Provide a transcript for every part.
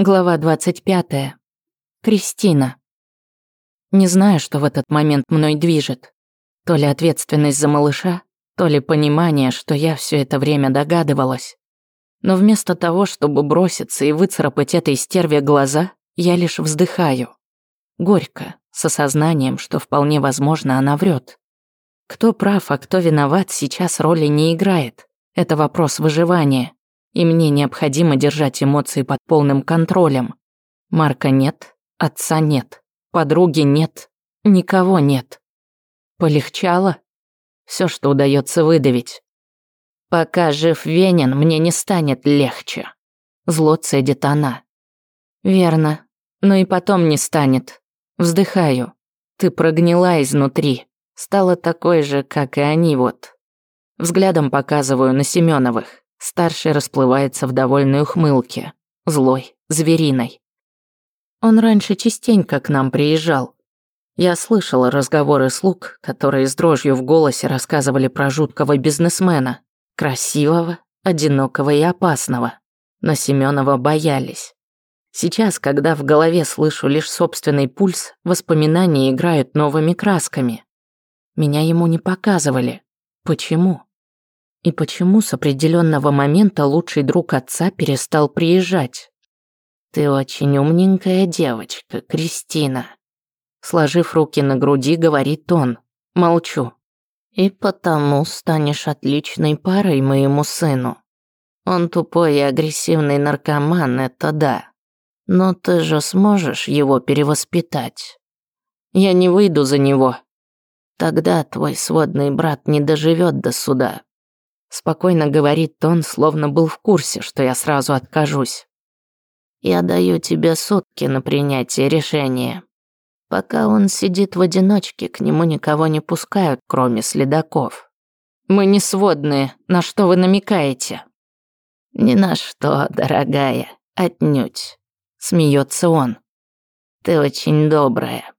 Глава 25. Кристина. Не знаю, что в этот момент мной движет. То ли ответственность за малыша, то ли понимание, что я все это время догадывалась. Но вместо того, чтобы броситься и выцарапать этой стерве глаза, я лишь вздыхаю. Горько, с осознанием, что вполне возможно она врет. Кто прав, а кто виноват, сейчас роли не играет. Это вопрос выживания и мне необходимо держать эмоции под полным контролем. Марка нет, отца нет, подруги нет, никого нет. Полегчало? Все, что удается выдавить. Пока жив Венин, мне не станет легче. Зло цедит она. Верно, но и потом не станет. Вздыхаю. Ты прогнила изнутри. Стала такой же, как и они вот. Взглядом показываю на Семеновых. Старший расплывается в довольной ухмылке, злой, звериной. Он раньше частенько к нам приезжал. Я слышала разговоры слуг, которые с дрожью в голосе рассказывали про жуткого бизнесмена, красивого, одинокого и опасного. Но Семенова боялись. Сейчас, когда в голове слышу лишь собственный пульс, воспоминания играют новыми красками. Меня ему не показывали. Почему? И почему с определенного момента лучший друг отца перестал приезжать? Ты очень умненькая девочка, Кристина. Сложив руки на груди, говорит он. Молчу. И потому станешь отличной парой моему сыну. Он тупой и агрессивный наркоман, это да. Но ты же сможешь его перевоспитать. Я не выйду за него. Тогда твой сводный брат не доживет до суда, Спокойно говорит он, словно был в курсе, что я сразу откажусь. Я даю тебе сутки на принятие решения. Пока он сидит в одиночке, к нему никого не пускают, кроме следаков. Мы не сводные, на что вы намекаете? Ни на что, дорогая, отнюдь. Смеется он. Ты очень добрая.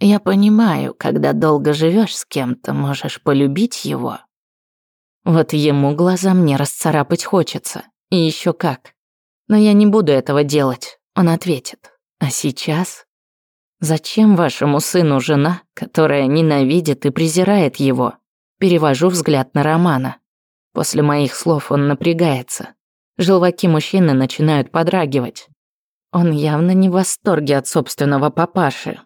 Я понимаю, когда долго живешь с кем-то, можешь полюбить его, вот ему глаза мне расцарапать хочется. И еще как. Но я не буду этого делать, он ответит. А сейчас? Зачем вашему сыну жена, которая ненавидит и презирает его? Перевожу взгляд на Романа. После моих слов он напрягается. Желваки мужчины начинают подрагивать. Он явно не в восторге от собственного папаши.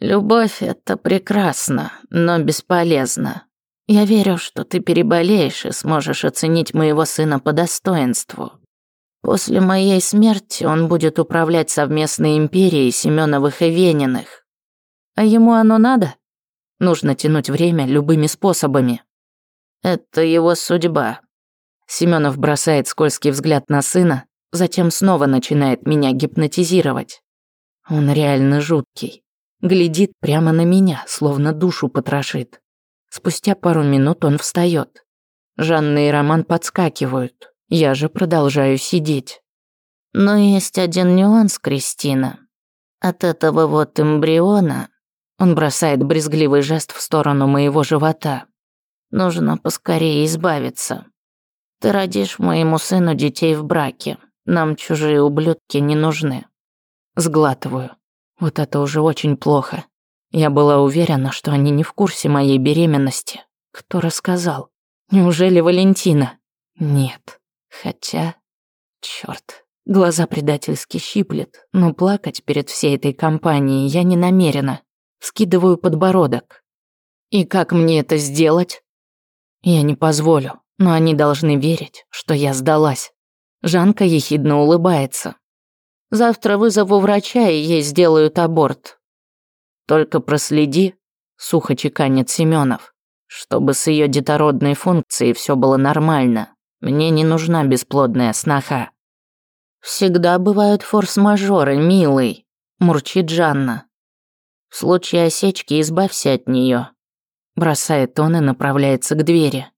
«Любовь — это прекрасно, но бесполезно. Я верю, что ты переболеешь и сможешь оценить моего сына по достоинству. После моей смерти он будет управлять совместной империей Семеновых и Вениных. А ему оно надо? Нужно тянуть время любыми способами. Это его судьба. Семенов бросает скользкий взгляд на сына, затем снова начинает меня гипнотизировать. Он реально жуткий. Глядит прямо на меня, словно душу потрошит. Спустя пару минут он встает. Жанна и Роман подскакивают. Я же продолжаю сидеть. Но есть один нюанс, Кристина. От этого вот эмбриона... Он бросает брезгливый жест в сторону моего живота. Нужно поскорее избавиться. Ты родишь моему сыну детей в браке. Нам чужие ублюдки не нужны. Сглатываю. Вот это уже очень плохо. Я была уверена, что они не в курсе моей беременности. Кто рассказал? Неужели Валентина? Нет. Хотя... Чёрт. Глаза предательски щиплет, но плакать перед всей этой компанией я не намерена. Скидываю подбородок. И как мне это сделать? Я не позволю, но они должны верить, что я сдалась. Жанка ехидно улыбается. Завтра вызову врача, и ей сделают аборт. Только проследи, сухо чеканит Семенов, чтобы с ее детородной функцией все было нормально. Мне не нужна бесплодная сноха. Всегда бывают форс-мажоры, милый, мурчит Жанна. В случае осечки избавься от нее. Бросает он и направляется к двери.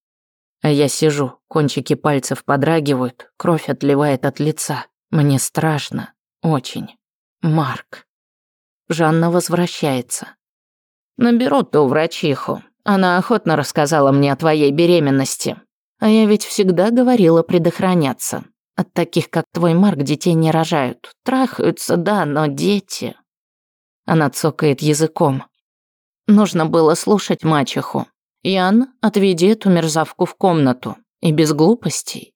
А я сижу, кончики пальцев подрагивают, кровь отливает от лица. Мне страшно. Очень. Марк. Жанна возвращается. «Наберу ту врачиху. Она охотно рассказала мне о твоей беременности. А я ведь всегда говорила предохраняться. От таких, как твой Марк, детей не рожают. Трахаются, да, но дети... Она цокает языком. Нужно было слушать мачеху. Ян, отведи эту мерзавку в комнату. И без глупостей.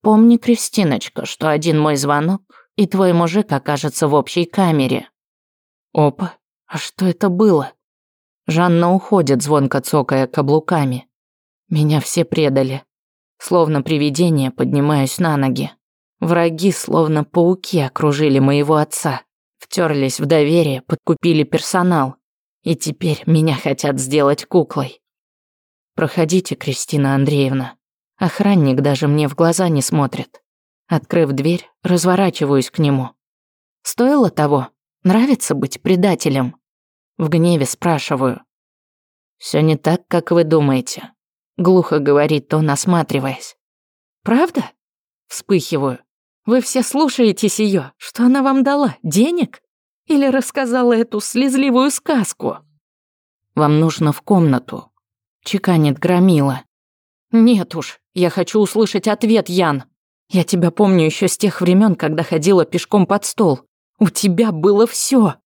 Помни, Кристиночка, что один мой звонок, и твой мужик окажется в общей камере. Опа, а что это было? Жанна уходит, звонко цокая каблуками. Меня все предали. Словно привидение поднимаюсь на ноги. Враги, словно пауки, окружили моего отца. Втерлись в доверие, подкупили персонал. И теперь меня хотят сделать куклой. Проходите, Кристина Андреевна. Охранник даже мне в глаза не смотрит. Открыв дверь, разворачиваюсь к нему. Стоило того? Нравится быть предателем? В гневе спрашиваю. Все не так, как вы думаете. Глухо говорит он, осматриваясь. Правда? Вспыхиваю. Вы все слушаетесь ее. Что она вам дала? Денег? Или рассказала эту слезливую сказку? Вам нужно в комнату. Чеканит громила. Нет уж, я хочу услышать ответ, Ян. Я тебя помню еще с тех времен, когда ходила пешком под стол. У тебя было все.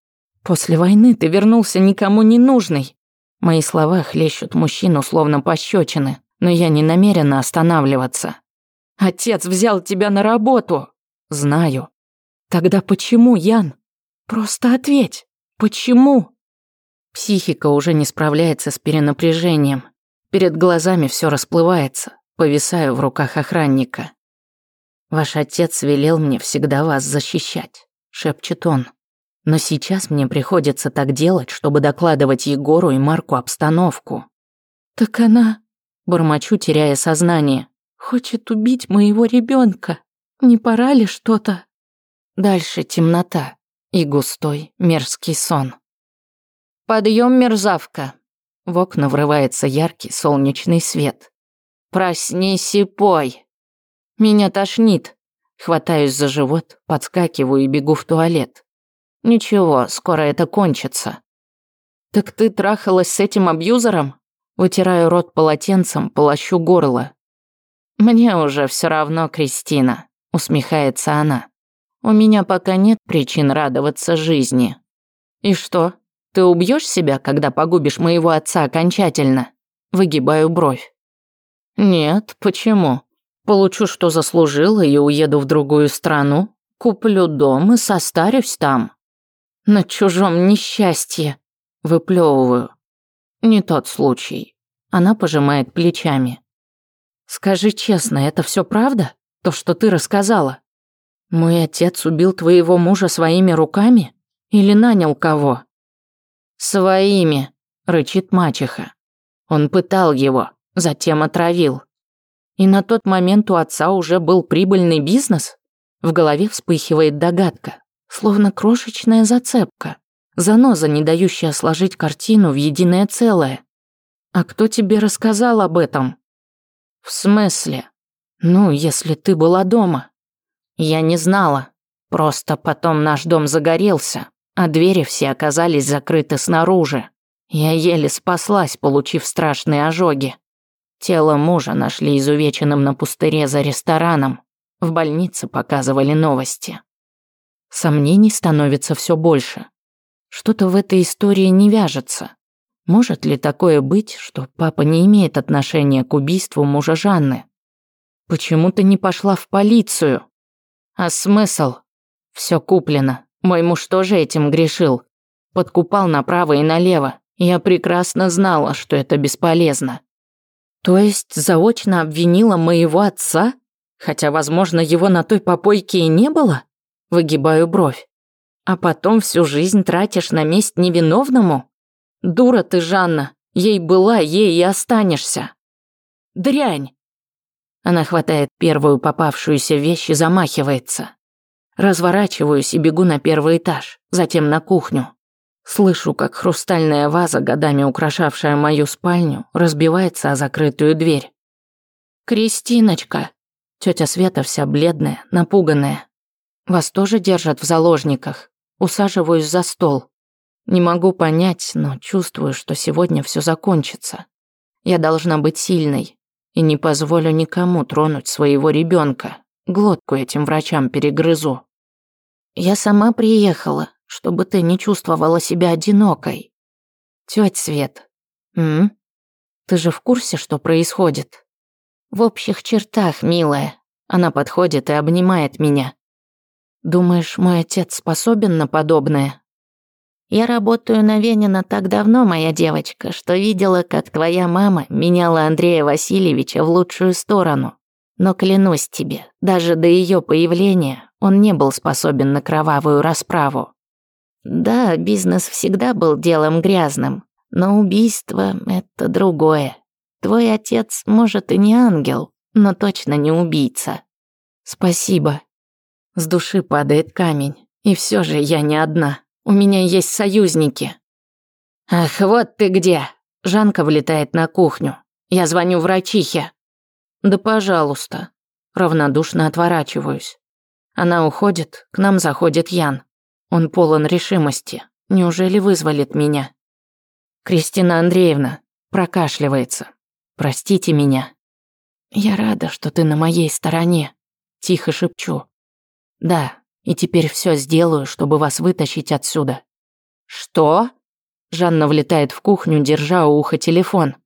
После войны ты вернулся никому не нужный. Мои слова хлещут мужчину словно пощечины, но я не намерена останавливаться. Отец взял тебя на работу. Знаю. Тогда почему, Ян? Просто ответь. Почему? Психика уже не справляется с перенапряжением. Перед глазами все расплывается. Повисаю в руках охранника. «Ваш отец велел мне всегда вас защищать», — шепчет он. «Но сейчас мне приходится так делать, чтобы докладывать Егору и Марку обстановку». «Так она...» — бормочу, теряя сознание. «Хочет убить моего ребенка. Не пора ли что-то?» Дальше темнота и густой мерзкий сон. «Подъем, мерзавка!» В окна врывается яркий солнечный свет. Проснись и пой. Меня тошнит. Хватаюсь за живот, подскакиваю и бегу в туалет. Ничего, скоро это кончится. Так ты трахалась с этим абьюзером? Вытираю рот полотенцем, полощу горло. Мне уже все равно, Кристина, усмехается она. У меня пока нет причин радоваться жизни. И что? Ты убьешь себя, когда погубишь моего отца окончательно? Выгибаю бровь. «Нет, почему? Получу, что заслужила, и уеду в другую страну. Куплю дом и состарюсь там. На чужом несчастье. Выплевываю. Не тот случай». Она пожимает плечами. «Скажи честно, это все правда? То, что ты рассказала? Мой отец убил твоего мужа своими руками? Или нанял кого?» «Своими», — рычит мачеха. Он пытал его, затем отравил. И на тот момент у отца уже был прибыльный бизнес? В голове вспыхивает догадка, словно крошечная зацепка, заноза, не дающая сложить картину в единое целое. А кто тебе рассказал об этом? В смысле? Ну, если ты была дома. Я не знала. Просто потом наш дом загорелся, а двери все оказались закрыты снаружи. Я еле спаслась, получив страшные ожоги. Тело мужа нашли изувеченным на пустыре за рестораном. В больнице показывали новости. Сомнений становится все больше. Что-то в этой истории не вяжется. Может ли такое быть, что папа не имеет отношения к убийству мужа Жанны? Почему ты не пошла в полицию? А смысл? Все куплено. Мой муж тоже этим грешил. Подкупал направо и налево. Я прекрасно знала, что это бесполезно. То есть заочно обвинила моего отца? Хотя, возможно, его на той попойке и не было? Выгибаю бровь. А потом всю жизнь тратишь на месть невиновному? Дура ты, Жанна. Ей была, ей и останешься. Дрянь. Она хватает первую попавшуюся вещь и замахивается. Разворачиваюсь и бегу на первый этаж, затем на кухню. Слышу, как хрустальная ваза, годами украшавшая мою спальню, разбивается о закрытую дверь. «Кристиночка!» Тетя Света вся бледная, напуганная. «Вас тоже держат в заложниках?» Усаживаюсь за стол. Не могу понять, но чувствую, что сегодня все закончится. Я должна быть сильной и не позволю никому тронуть своего ребенка, Глотку этим врачам перегрызу. Я сама приехала, чтобы ты не чувствовала себя одинокой. Тёть Свет, м? Ты же в курсе, что происходит? В общих чертах, милая. Она подходит и обнимает меня. Думаешь, мой отец способен на подобное? Я работаю на Венина так давно, моя девочка, что видела, как твоя мама меняла Андрея Васильевича в лучшую сторону. Но клянусь тебе, даже до ее появления он не был способен на кровавую расправу. Да, бизнес всегда был делом грязным, но убийство — это другое. Твой отец, может, и не ангел, но точно не убийца. Спасибо. С души падает камень. И все же я не одна. У меня есть союзники. Ах, вот ты где. Жанка влетает на кухню. Я звоню врачихе. Да пожалуйста. Равнодушно отворачиваюсь. Она уходит, к нам заходит Ян. Он полон решимости. Неужели вызволит меня? Кристина Андреевна прокашливается. Простите меня. Я рада, что ты на моей стороне. Тихо шепчу. Да, и теперь все сделаю, чтобы вас вытащить отсюда. Что? Жанна влетает в кухню, держа у уха телефон.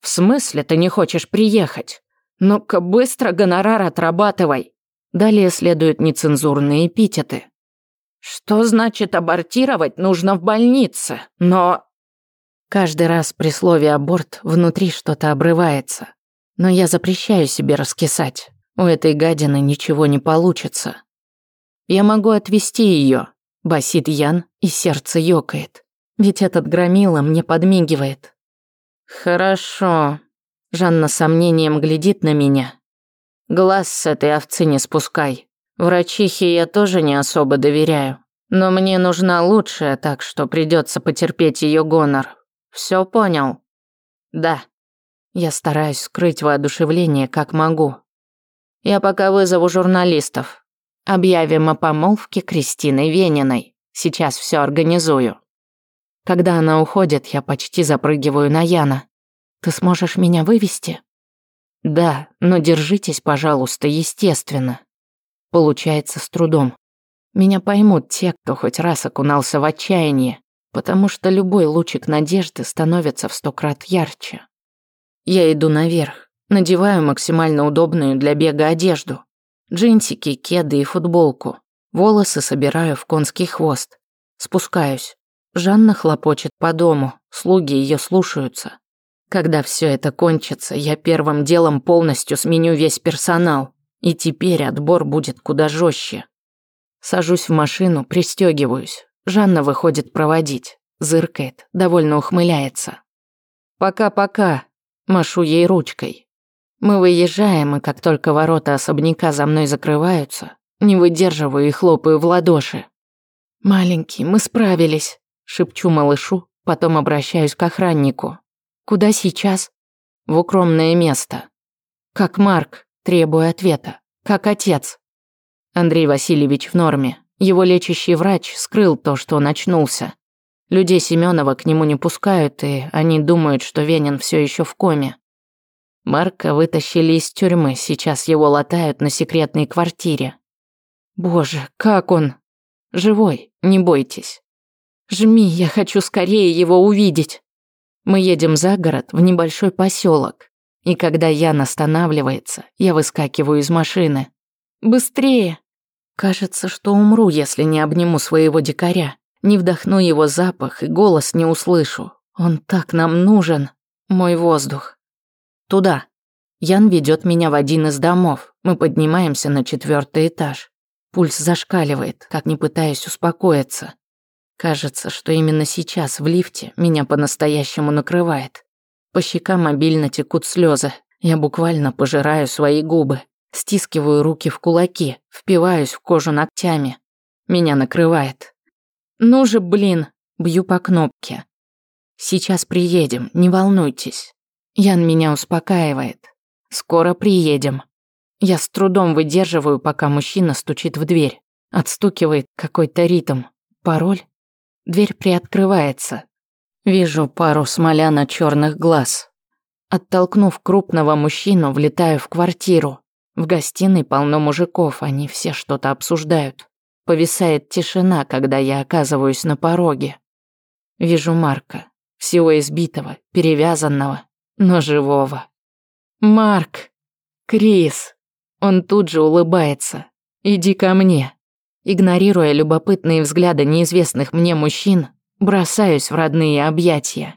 В смысле ты не хочешь приехать? Ну-ка быстро гонорар отрабатывай. Далее следуют нецензурные эпитеты. Что значит абортировать нужно в больнице? Но... Каждый раз при слове «аборт» внутри что-то обрывается. Но я запрещаю себе раскисать. У этой гадины ничего не получится. Я могу отвести ее, басит Ян, и сердце ёкает. Ведь этот громила мне подмигивает. Хорошо. Жанна сомнением глядит на меня. Глаз с этой овцы не спускай. Врачихе я тоже не особо доверяю. Но мне нужна лучшая, так что придется потерпеть ее гонор. Все понял? Да. Я стараюсь скрыть воодушевление, как могу. Я пока вызову журналистов. Объявим о помолвке Кристины Вениной. Сейчас все организую. Когда она уходит, я почти запрыгиваю на Яна. Ты сможешь меня вывести? Да, но держитесь, пожалуйста, естественно. Получается с трудом. Меня поймут те, кто хоть раз окунался в отчаяние потому что любой лучик надежды становится в сто крат ярче. Я иду наверх, надеваю максимально удобную для бега одежду. Джинсики, кеды и футболку. Волосы собираю в конский хвост. Спускаюсь. Жанна хлопочет по дому, слуги ее слушаются. Когда все это кончится, я первым делом полностью сменю весь персонал, и теперь отбор будет куда жестче. Сажусь в машину, пристегиваюсь, Жанна выходит проводить, зыркает, довольно ухмыляется. «Пока-пока», машу ей ручкой. Мы выезжаем, и как только ворота особняка за мной закрываются, не выдерживаю и хлопаю в ладоши. «Маленький, мы справились», — шепчу малышу, потом обращаюсь к охраннику. «Куда сейчас?» «В укромное место». «Как Марк?» — требую ответа. «Как отец?» Андрей Васильевич в норме. Его лечащий врач скрыл то, что он очнулся. Людей Семенова к нему не пускают, и они думают, что Венин все еще в коме. Марка вытащили из тюрьмы, сейчас его латают на секретной квартире. Боже, как он? Живой, не бойтесь. Жми, я хочу скорее его увидеть. Мы едем за город, в небольшой поселок. И когда Ян останавливается, я выскакиваю из машины. Быстрее! Кажется, что умру, если не обниму своего дикаря, не вдохну его запах и голос не услышу. Он так нам нужен, мой воздух. Туда. Ян ведет меня в один из домов. Мы поднимаемся на четвертый этаж. Пульс зашкаливает, как не пытаясь успокоиться. Кажется, что именно сейчас в лифте меня по-настоящему накрывает. По щекам мобильно текут слезы. Я буквально пожираю свои губы. Стискиваю руки в кулаки, впиваюсь в кожу ногтями. Меня накрывает. Ну же, блин, бью по кнопке. Сейчас приедем, не волнуйтесь. Ян меня успокаивает. Скоро приедем. Я с трудом выдерживаю, пока мужчина стучит в дверь. Отстукивает какой-то ритм. Пароль? Дверь приоткрывается. Вижу пару смоляно черных глаз. Оттолкнув крупного мужчину, влетаю в квартиру. В гостиной полно мужиков, они все что-то обсуждают. Повисает тишина, когда я оказываюсь на пороге. Вижу Марка, всего избитого, перевязанного, но живого. «Марк! Крис!» Он тут же улыбается. «Иди ко мне!» Игнорируя любопытные взгляды неизвестных мне мужчин, бросаюсь в родные объятия.